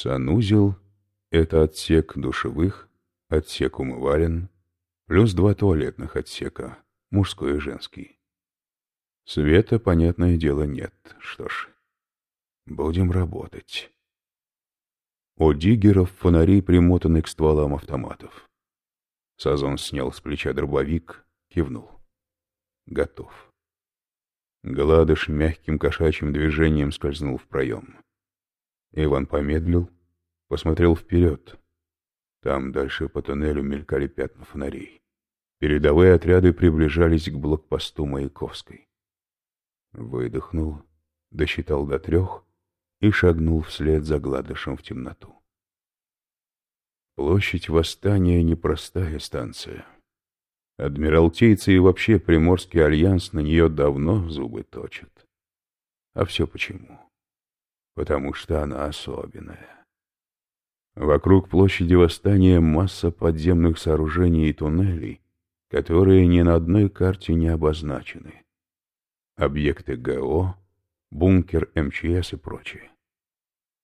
Санузел — это отсек душевых, отсек умывален, плюс два туалетных отсека, мужской и женский. Света, понятное дело, нет. Что ж, будем работать. У диггеров фонари примотаны к стволам автоматов. Сазон снял с плеча дробовик, кивнул. Готов. Гладыш мягким кошачьим движением скользнул в проем. Иван помедлил, посмотрел вперед. Там дальше по туннелю мелькали пятна фонарей. Передовые отряды приближались к блокпосту Маяковской. Выдохнул, досчитал до трех и шагнул вслед за гладышем в темноту. Площадь Восстания — непростая станция. Адмиралтейцы и вообще Приморский альянс на нее давно зубы точат. А все почему? Потому что она особенная. Вокруг площади Восстания масса подземных сооружений и туннелей, которые ни на одной карте не обозначены. Объекты ГО, бункер МЧС и прочее.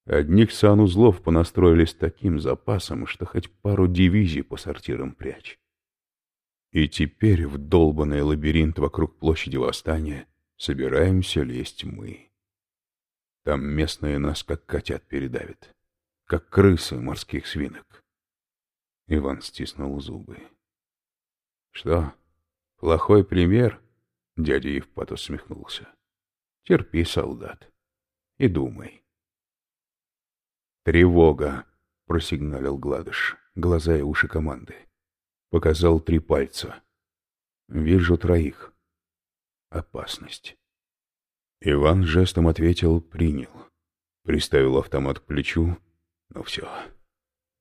Одних санузлов понастроили с таким запасом, что хоть пару дивизий по сортирам прячь. И теперь в долбанный лабиринт вокруг площади Восстания собираемся лезть мы. Там местные нас как котят передавят, как крысы морских свинок. Иван стиснул зубы. Что, плохой пример? Дядя Евпат усмехнулся. Терпи, солдат, и думай. Тревога, просигналил Гладыш, глаза и уши команды. Показал три пальца. Вижу троих. Опасность. Иван жестом ответил «принял». Приставил автомат к плечу. Ну все,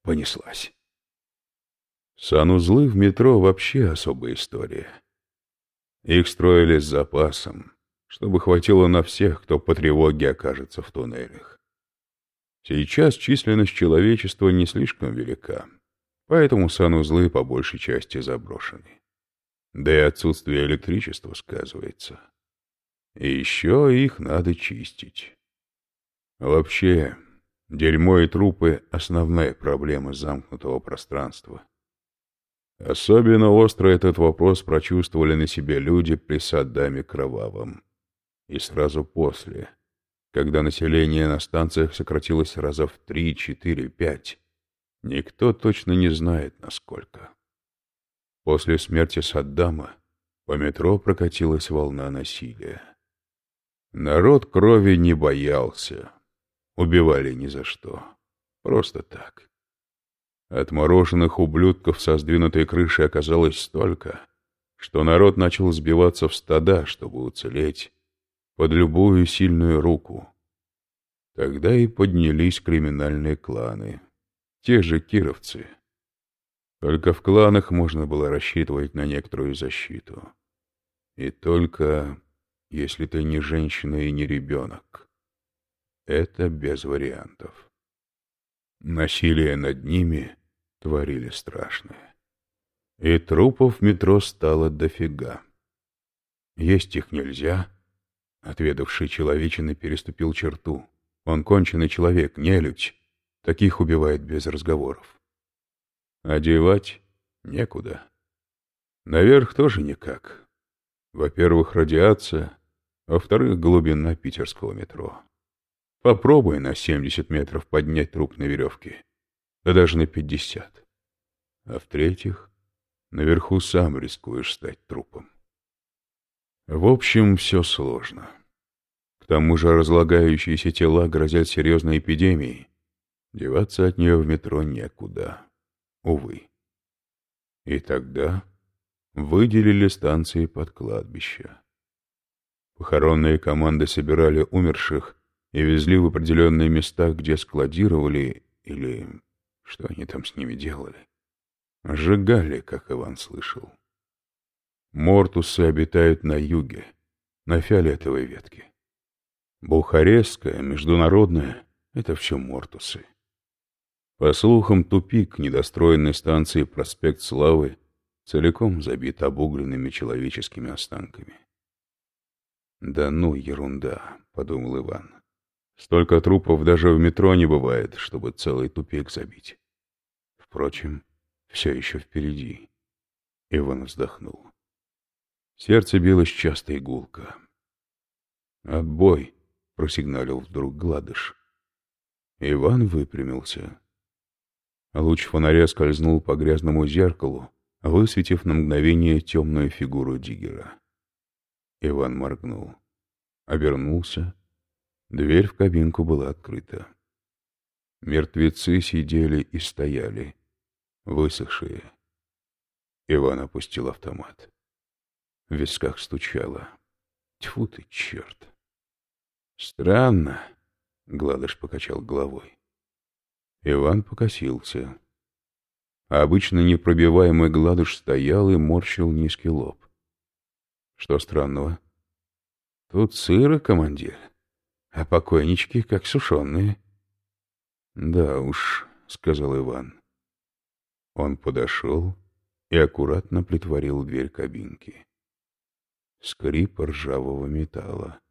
понеслась. Санузлы в метро вообще особая история. Их строили с запасом, чтобы хватило на всех, кто по тревоге окажется в туннелях. Сейчас численность человечества не слишком велика поэтому санузлы по большей части заброшены. Да и отсутствие электричества сказывается. И еще их надо чистить. Вообще, дерьмо и трупы — основная проблема замкнутого пространства. Особенно остро этот вопрос прочувствовали на себе люди при Саддаме Кровавом. И сразу после, когда население на станциях сократилось раза в три, четыре, пять, Никто точно не знает, насколько. После смерти Саддама по метро прокатилась волна насилия. Народ крови не боялся. Убивали ни за что. Просто так. Отмороженных ублюдков со сдвинутой крышей оказалось столько, что народ начал сбиваться в стада, чтобы уцелеть, под любую сильную руку. Тогда и поднялись криминальные кланы, те же кировцы. Только в кланах можно было рассчитывать на некоторую защиту. И только если ты не женщина и не ребенок. Это без вариантов. Насилие над ними творили страшное. И трупов в метро стало дофига. Есть их нельзя. Отведавший человечины переступил черту. Он конченый человек, нелюдь. Таких убивает без разговоров. Одевать некуда. Наверх тоже никак. Во-первых, радиация, во-вторых, глубина питерского метро. Попробуй на 70 метров поднять труп на веревке, да даже на 50. А в-третьих, наверху сам рискуешь стать трупом. В общем, все сложно. К тому же разлагающиеся тела грозят серьезной эпидемией, Деваться от нее в метро некуда. Увы. И тогда выделили станции под кладбище. Похоронные команды собирали умерших и везли в определенные места, где складировали или что они там с ними делали. Сжигали, как Иван слышал. Мортусы обитают на юге, на фиолетовой ветке. Бухарестская, международная — это все мортусы. По слухам, тупик недостроенной станции «Проспект Славы» целиком забит обугленными человеческими останками. «Да ну, ерунда», — подумал Иван. Столько трупов даже в метро не бывает, чтобы целый тупик забить. Впрочем, все еще впереди. Иван вздохнул. Сердце билось часто и гулко. «Отбой!» — просигналил вдруг Гладыш. Иван выпрямился. Луч фонаря скользнул по грязному зеркалу, высветив на мгновение темную фигуру Диггера. Иван моргнул. Обернулся. Дверь в кабинку была открыта. Мертвецы сидели и стояли, высохшие. Иван опустил автомат. В висках стучало. Тьфу ты, черт! Странно, — Гладыш покачал головой. Иван покосился. А обычно непробиваемый Гладыш стоял и морщил низкий лоб. Что странного? Тут сыро, командир, а покойнички как сушеные. Да уж, — сказал Иван. Он подошел и аккуратно притворил дверь кабинки. Скрип ржавого металла.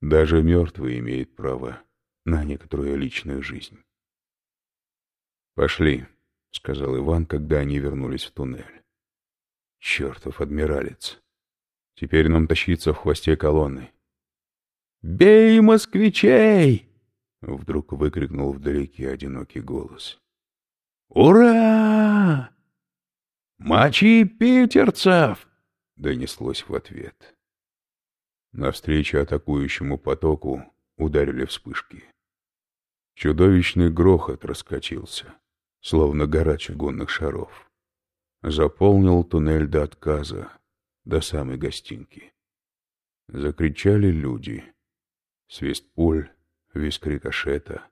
Даже мертвый имеет право на некоторую личную жизнь. «Пошли», — сказал Иван, когда они вернулись в туннель. «Чертов адмиралец! Теперь нам тащиться в хвосте колонны». «Бей москвичей!» — вдруг выкрикнул вдалеке одинокий голос. «Ура! Мочи питерцев!» — донеслось в ответ. Навстречу атакующему потоку ударили вспышки. Чудовищный грохот раскатился, словно гора чугунных шаров. Заполнил туннель до отказа, до самой гостинки. Закричали люди. Свист пуль, виск рикошета.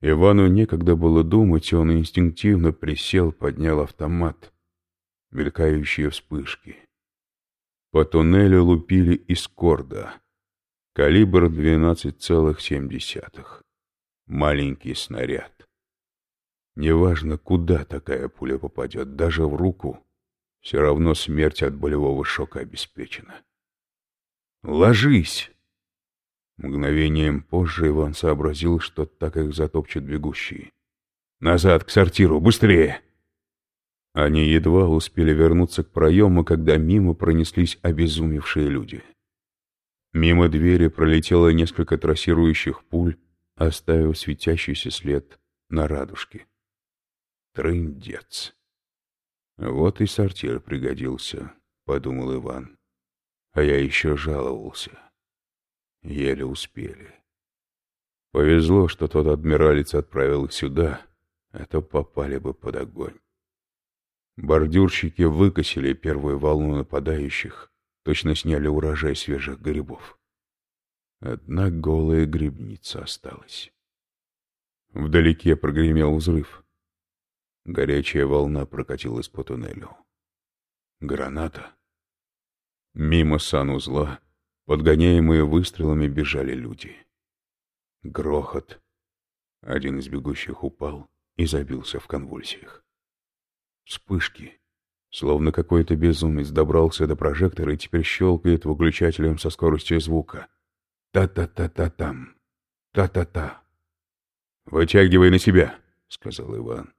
Ивану некогда было думать, он инстинктивно присел, поднял автомат. Мелькающие вспышки. По туннелю лупили из корда. Калибр 12,7. Маленький снаряд. Неважно, куда такая пуля попадет, даже в руку, все равно смерть от болевого шока обеспечена. «Ложись!» Мгновением позже Иван сообразил, что так их затопчут бегущие. «Назад, к сортиру! Быстрее!» Они едва успели вернуться к проему, когда мимо пронеслись обезумевшие люди. Мимо двери пролетело несколько трассирующих пуль, оставив светящийся след на радужке. Трындец. Вот и сортир пригодился, — подумал Иван. А я еще жаловался. Еле успели. Повезло, что тот адмиралец отправил их сюда, а то попали бы под огонь. Бордюрщики выкосили первую волну нападающих, точно сняли урожай свежих грибов. Одна голая грибница осталась. Вдалеке прогремел взрыв. Горячая волна прокатилась по туннелю. Граната. Мимо санузла, подгоняемые выстрелами, бежали люди. Грохот. Один из бегущих упал и забился в конвульсиях. Вспышки. Словно какой-то безумец добрался до прожектора и теперь щелкает выключателем со скоростью звука. Та-та-та-та-там. Та-та-та. «Вытягивай на себя», — сказал Иван.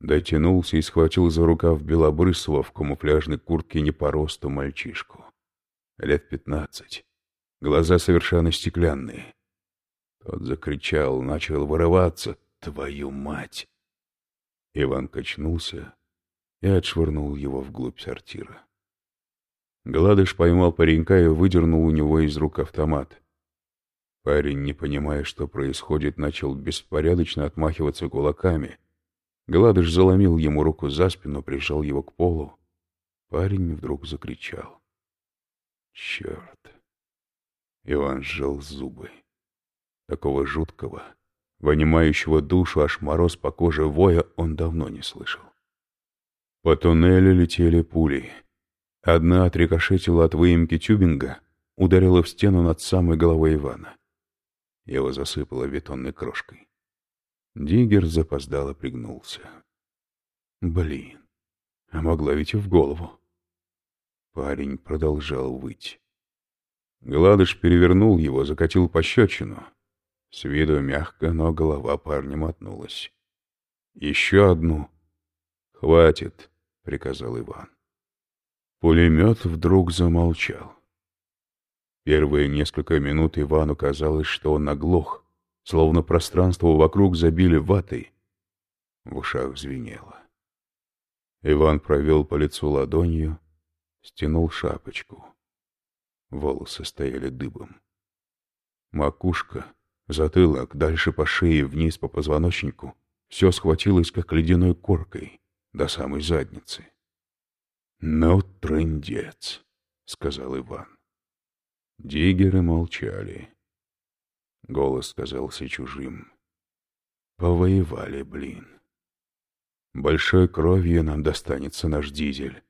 Дотянулся и схватил за рукав белобрысого в камуфляжной куртке не по росту мальчишку. Лет пятнадцать. Глаза совершенно стеклянные. Тот закричал, начал вырываться. «Твою мать!» Иван качнулся, и отшвырнул его вглубь сортира. Гладыш поймал паренька и выдернул у него из рук автомат. Парень, не понимая, что происходит, начал беспорядочно отмахиваться кулаками. Гладыш заломил ему руку за спину, прижал его к полу. Парень вдруг закричал. Черт! Иван сжал зубы. Такого жуткого, вынимающего душу, аж мороз по коже воя он давно не слышал. По туннелю летели пули. Одна отрикошетила от выемки тюбинга, ударила в стену над самой головой Ивана. Его засыпало бетонной крошкой. Диггер запоздало пригнулся. Блин, а могла ведь и в голову. Парень продолжал выть. Гладыш перевернул его, закатил пощечину. С виду мягко, но голова парня мотнулась. «Еще одну». «Хватит», — приказал Иван. Пулемет вдруг замолчал. Первые несколько минут Ивану казалось, что он оглох, словно пространство вокруг забили ватой. В ушах звенело. Иван провел по лицу ладонью, стянул шапочку. Волосы стояли дыбом. Макушка, затылок, дальше по шее, вниз по позвоночнику, все схватилось, как ледяной коркой, до самой задницы. «Ну, трындец», — сказал Иван. Диггеры молчали. Голос казался чужим. «Повоевали, блин». Большой кровью нам достанется наш дизель.